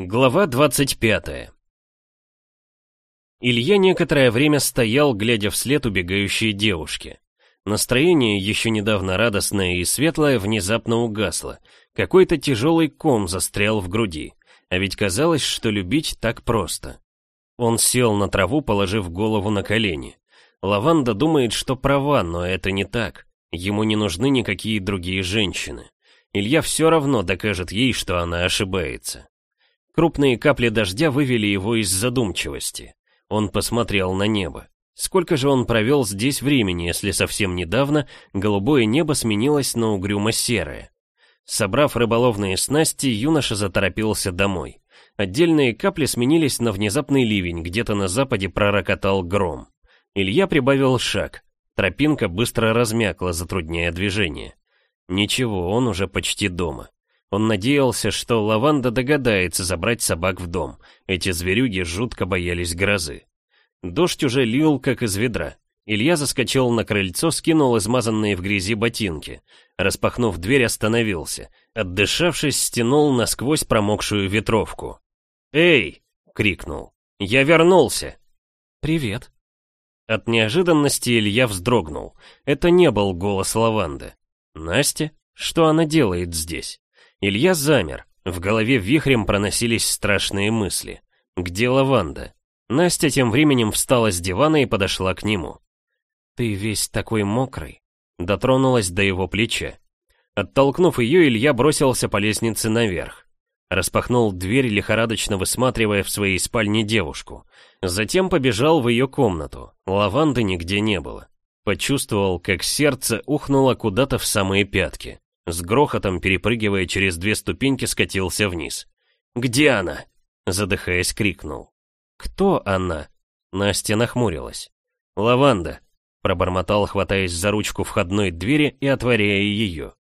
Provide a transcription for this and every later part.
Глава 25 Илья некоторое время стоял, глядя вслед убегающей девушке. Настроение, еще недавно радостное и светлое, внезапно угасло. Какой-то тяжелый ком застрял в груди. А ведь казалось, что любить так просто. Он сел на траву, положив голову на колени. Лаванда думает, что права, но это не так. Ему не нужны никакие другие женщины. Илья все равно докажет ей, что она ошибается. Крупные капли дождя вывели его из задумчивости. Он посмотрел на небо. Сколько же он провел здесь времени, если совсем недавно голубое небо сменилось на угрюмо-серое? Собрав рыболовные снасти, юноша заторопился домой. Отдельные капли сменились на внезапный ливень, где-то на западе пророкотал гром. Илья прибавил шаг. Тропинка быстро размякла, затрудняя движение. Ничего, он уже почти дома. Он надеялся, что Лаванда догадается забрать собак в дом. Эти зверюги жутко боялись грозы. Дождь уже лил, как из ведра. Илья заскочил на крыльцо, скинул измазанные в грязи ботинки. Распахнув дверь, остановился. Отдышавшись, стянул насквозь промокшую ветровку. «Эй!» — крикнул. «Я вернулся!» «Привет!» От неожиданности Илья вздрогнул. Это не был голос Лаванды. Настя? Что она делает здесь? Илья замер. В голове вихрем проносились страшные мысли. Где лаванда? Настя тем временем встала с дивана и подошла к нему. «Ты весь такой мокрый», — дотронулась до его плеча. Оттолкнув ее, Илья бросился по лестнице наверх. Распахнул дверь, лихорадочно высматривая в своей спальне девушку. Затем побежал в ее комнату. Лаванды нигде не было. Почувствовал, как сердце ухнуло куда-то в самые пятки. С грохотом, перепрыгивая через две ступеньки, скатился вниз. «Где она?» Задыхаясь, крикнул. «Кто она?» Настя нахмурилась. «Лаванда», — пробормотал, хватаясь за ручку входной двери и отворяя ее.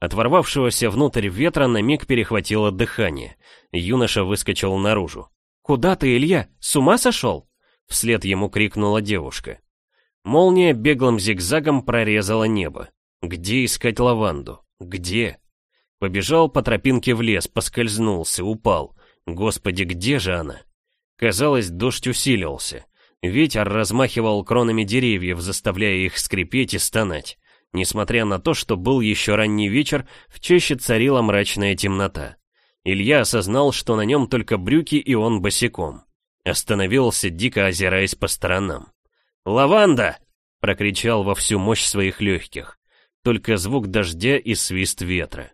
От ворвавшегося внутрь ветра на миг перехватило дыхание. Юноша выскочил наружу. «Куда ты, Илья? С ума сошел?» Вслед ему крикнула девушка. Молния беглым зигзагом прорезала небо. Где искать лаванду? Где? Побежал по тропинке в лес, поскользнулся, упал. Господи, где же она? Казалось, дождь усилился. Ветер размахивал кронами деревьев, заставляя их скрипеть и стонать. Несмотря на то, что был еще ранний вечер, в чаще царила мрачная темнота. Илья осознал, что на нем только брюки и он босиком. Остановился, дико озираясь по сторонам. «Лаванда!» — прокричал во всю мощь своих легких только звук дождя и свист ветра.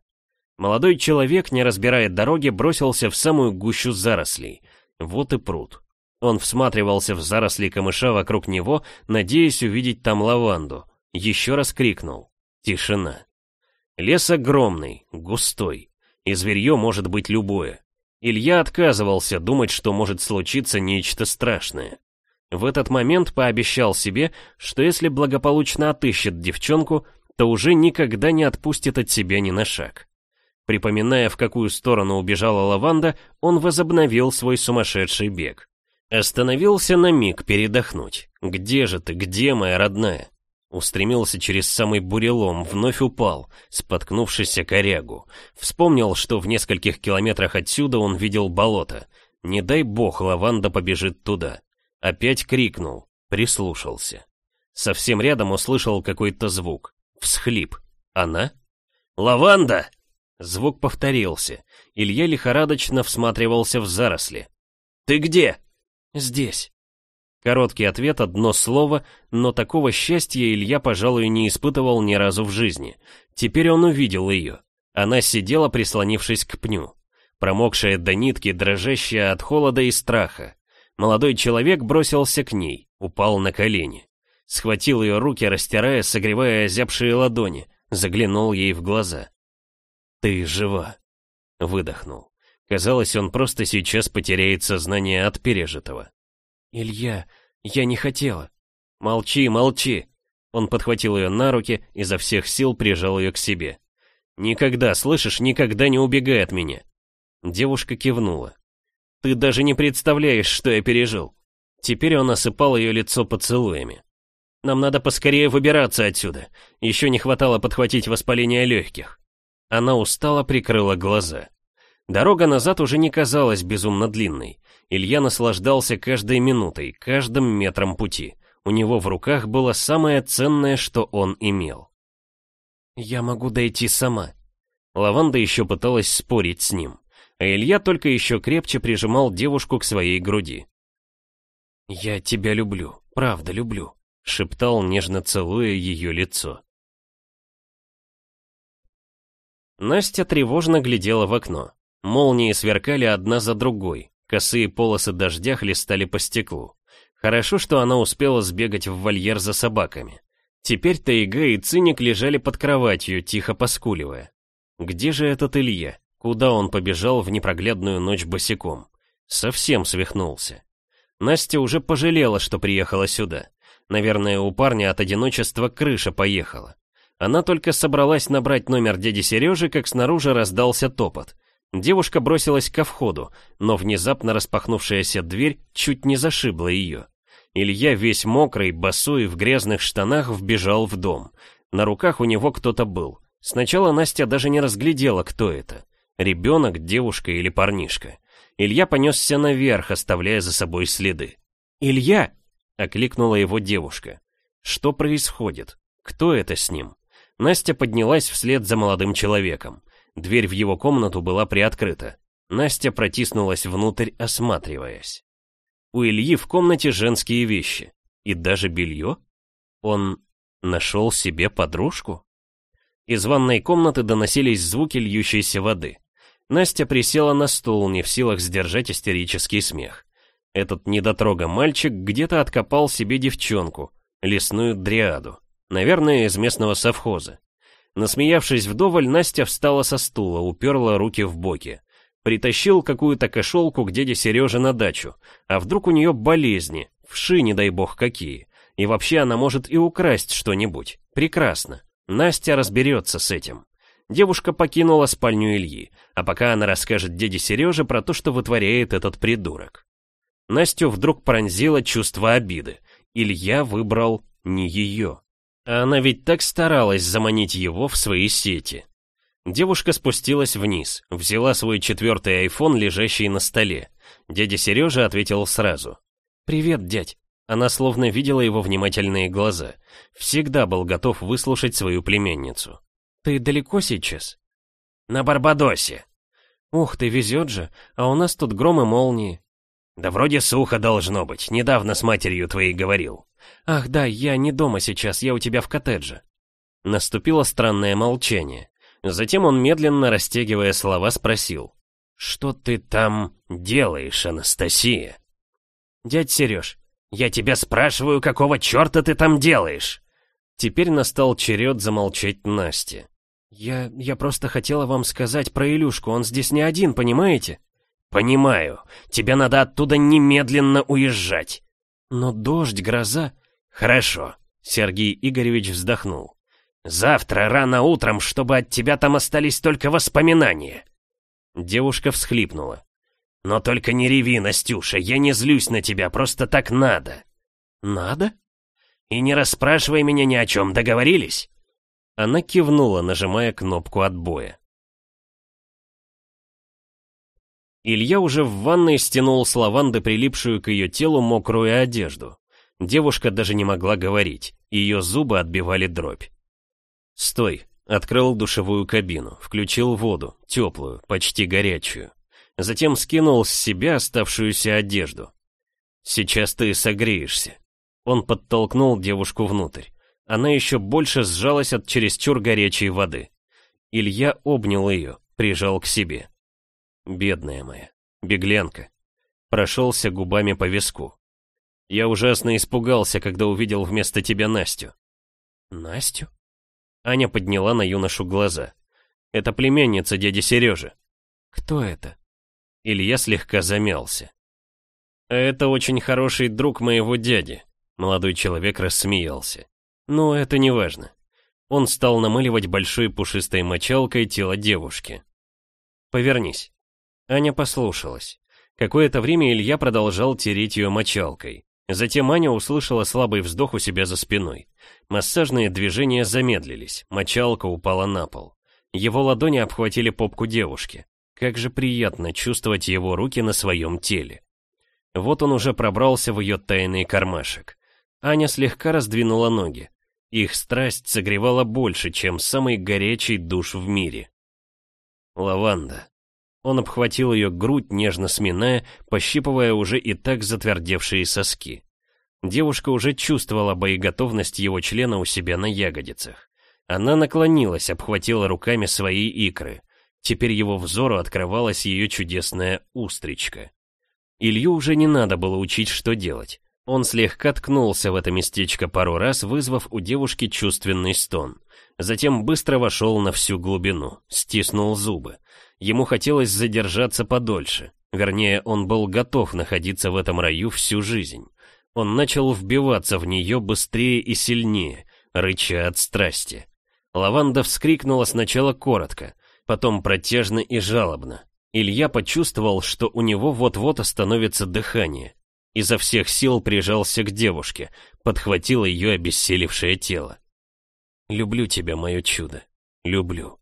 Молодой человек, не разбирая дороги, бросился в самую гущу зарослей. Вот и пруд. Он всматривался в заросли камыша вокруг него, надеясь увидеть там лаванду. Еще раз крикнул. Тишина. Лес огромный, густой. И зверье может быть любое. Илья отказывался думать, что может случиться нечто страшное. В этот момент пообещал себе, что если благополучно отыщет девчонку, то уже никогда не отпустит от себя ни на шаг. Припоминая, в какую сторону убежала лаванда, он возобновил свой сумасшедший бег. Остановился на миг передохнуть. «Где же ты, где моя родная?» Устремился через самый бурелом, вновь упал, споткнувшись о корягу. Вспомнил, что в нескольких километрах отсюда он видел болото. Не дай бог лаванда побежит туда. Опять крикнул, прислушался. Совсем рядом услышал какой-то звук. Всхлип. Она? «Лаванда!» Звук повторился. Илья лихорадочно всматривался в заросли. «Ты где?» «Здесь». Короткий ответ, одно слово, но такого счастья Илья, пожалуй, не испытывал ни разу в жизни. Теперь он увидел ее. Она сидела, прислонившись к пню. Промокшая до нитки, дрожащая от холода и страха. Молодой человек бросился к ней, упал на колени. Схватил ее руки, растирая, согревая озябшие ладони, заглянул ей в глаза. «Ты жива!» Выдохнул. Казалось, он просто сейчас потеряет сознание от пережитого. «Илья, я не хотела!» «Молчи, молчи!» Он подхватил ее на руки, и изо всех сил прижал ее к себе. «Никогда, слышишь, никогда не убегай от меня!» Девушка кивнула. «Ты даже не представляешь, что я пережил!» Теперь он осыпал ее лицо поцелуями. Нам надо поскорее выбираться отсюда. Еще не хватало подхватить воспаление легких. Она устало прикрыла глаза. Дорога назад уже не казалась безумно длинной. Илья наслаждался каждой минутой, каждым метром пути. У него в руках было самое ценное, что он имел. «Я могу дойти сама». Лаванда еще пыталась спорить с ним, а Илья только еще крепче прижимал девушку к своей груди. «Я тебя люблю, правда люблю», — шептал, нежно целуя ее лицо. Настя тревожно глядела в окно. Молнии сверкали одна за другой, косые полосы дождя хлестали по стеклу. Хорошо, что она успела сбегать в вольер за собаками. Теперь Тайга и Циник лежали под кроватью, тихо поскуливая. Где же этот Илья? Куда он побежал в непроглядную ночь босиком? Совсем свихнулся. Настя уже пожалела, что приехала сюда. Наверное, у парня от одиночества крыша поехала. Она только собралась набрать номер дяди Сережи, как снаружи раздался топот. Девушка бросилась ко входу, но внезапно распахнувшаяся дверь чуть не зашибла ее. Илья весь мокрый, босой, в грязных штанах вбежал в дом. На руках у него кто-то был. Сначала Настя даже не разглядела, кто это. Ребенок, девушка или парнишка. Илья понесся наверх, оставляя за собой следы. «Илья!» — окликнула его девушка. «Что происходит? Кто это с ним?» Настя поднялась вслед за молодым человеком. Дверь в его комнату была приоткрыта. Настя протиснулась внутрь, осматриваясь. У Ильи в комнате женские вещи. И даже белье? Он нашел себе подружку? Из ванной комнаты доносились звуки льющейся воды. Настя присела на стул, не в силах сдержать истерический смех. Этот недотрога мальчик где-то откопал себе девчонку, лесную дриаду, наверное, из местного совхоза. Насмеявшись вдоволь, Настя встала со стула, уперла руки в боки. Притащил какую-то кошелку к деде Сереже на дачу. А вдруг у нее болезни, вши, не дай бог какие. И вообще она может и украсть что-нибудь. Прекрасно. Настя разберется с этим. Девушка покинула спальню Ильи, а пока она расскажет деде Сереже про то, что вытворяет этот придурок. Настю вдруг пронзило чувство обиды. Илья выбрал не ее. А она ведь так старалась заманить его в свои сети. Девушка спустилась вниз, взяла свой четвертый айфон, лежащий на столе. Дядя Сережа ответил сразу. «Привет, дядь». Она словно видела его внимательные глаза. Всегда был готов выслушать свою племенницу. «Ты далеко сейчас?» «На Барбадосе». «Ух, ты везет же, а у нас тут гром и молнии». «Да вроде сухо должно быть, недавно с матерью твоей говорил». «Ах да, я не дома сейчас, я у тебя в коттедже». Наступило странное молчание. Затем он, медленно растягивая слова, спросил. «Что ты там делаешь, Анастасия?» «Дядь Сереж, я тебя спрашиваю, какого черта ты там делаешь?» Теперь настал черед замолчать Насте. «Я... я просто хотела вам сказать про Илюшку, он здесь не один, понимаете?» «Понимаю. Тебе надо оттуда немедленно уезжать». «Но дождь, гроза...» «Хорошо», — Сергей Игоревич вздохнул. Завтра рано утром, чтобы от тебя там остались только воспоминания. Девушка всхлипнула. Но только не реви, Настюша, я не злюсь на тебя, просто так надо. Надо? И не расспрашивай меня ни о чем, договорились? Она кивнула, нажимая кнопку отбоя. Илья уже в ванной стянул с лаванды прилипшую к ее телу мокрую одежду. Девушка даже не могла говорить, ее зубы отбивали дробь. «Стой!» Открыл душевую кабину, включил воду, теплую, почти горячую. Затем скинул с себя оставшуюся одежду. «Сейчас ты согреешься». Он подтолкнул девушку внутрь. Она еще больше сжалась от чересчур горячей воды. Илья обнял ее, прижал к себе. «Бедная моя, беглянка». Прошелся губами по виску. «Я ужасно испугался, когда увидел вместо тебя Настю». «Настю?» Аня подняла на юношу глаза. «Это племянница дяди Сережи». «Кто это?» Илья слегка замялся. «Это очень хороший друг моего дяди», — молодой человек рассмеялся. «Но это не важно». Он стал намыливать большой пушистой мочалкой тело девушки. «Повернись». Аня послушалась. Какое-то время Илья продолжал тереть ее мочалкой. Затем Аня услышала слабый вздох у себя за спиной. Массажные движения замедлились, мочалка упала на пол. Его ладони обхватили попку девушки. Как же приятно чувствовать его руки на своем теле. Вот он уже пробрался в ее тайный кармашек. Аня слегка раздвинула ноги. Их страсть согревала больше, чем самый горячий душ в мире. Лаванда. Он обхватил ее грудь, нежно сминая, пощипывая уже и так затвердевшие соски. Девушка уже чувствовала боеготовность его члена у себя на ягодицах. Она наклонилась, обхватила руками свои икры. Теперь его взору открывалась ее чудесная устричка. Илью уже не надо было учить, что делать. Он слегка ткнулся в это местечко пару раз, вызвав у девушки чувственный стон. Затем быстро вошел на всю глубину, стиснул зубы. Ему хотелось задержаться подольше. Вернее, он был готов находиться в этом раю всю жизнь. Он начал вбиваться в нее быстрее и сильнее, рыча от страсти. Лаванда вскрикнула сначала коротко, потом протяжно и жалобно. Илья почувствовал, что у него вот-вот остановится дыхание. Изо всех сил прижался к девушке, подхватил ее обессилевшее тело. «Люблю тебя, мое чудо. Люблю».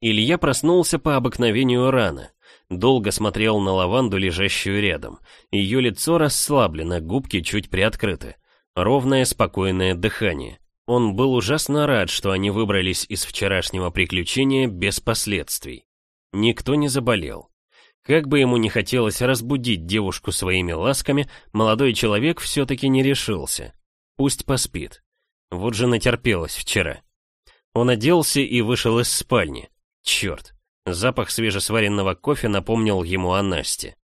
Илья проснулся по обыкновению рано. Долго смотрел на лаванду, лежащую рядом. Ее лицо расслаблено, губки чуть приоткрыты. Ровное, спокойное дыхание. Он был ужасно рад, что они выбрались из вчерашнего приключения без последствий. Никто не заболел. Как бы ему не хотелось разбудить девушку своими ласками, молодой человек все-таки не решился. Пусть поспит. Вот же натерпелось вчера. Он оделся и вышел из спальни. Черт, запах свежесваренного кофе напомнил ему о Насте.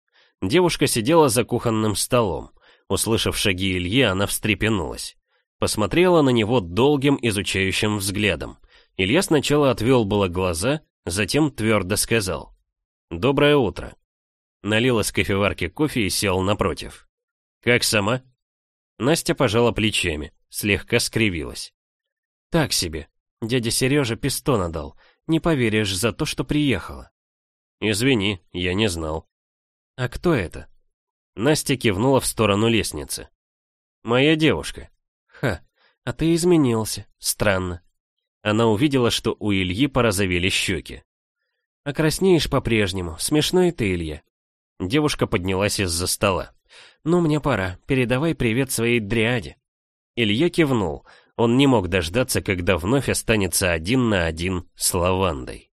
Девушка сидела за кухонным столом. Услышав шаги Ильи, она встрепенулась. Посмотрела на него долгим изучающим взглядом. Илья сначала отвел было глаза, затем твердо сказал. «Доброе утро». Налил из кофеварки кофе и сел напротив. «Как сама?» Настя пожала плечами, слегка скривилась. «Так себе. Дядя Сережа пистона дал. Не поверишь за то, что приехала». «Извини, я не знал». «А кто это?» Настя кивнула в сторону лестницы. «Моя девушка. Ха, а ты изменился. Странно. Она увидела, что у Ильи порозовели щеки. А краснеешь по-прежнему. Смешной ты, Илья. Девушка поднялась из-за стола. «Ну, мне пора. Передавай привет своей дриаде». Илья кивнул. Он не мог дождаться, когда вновь останется один на один с лавандой.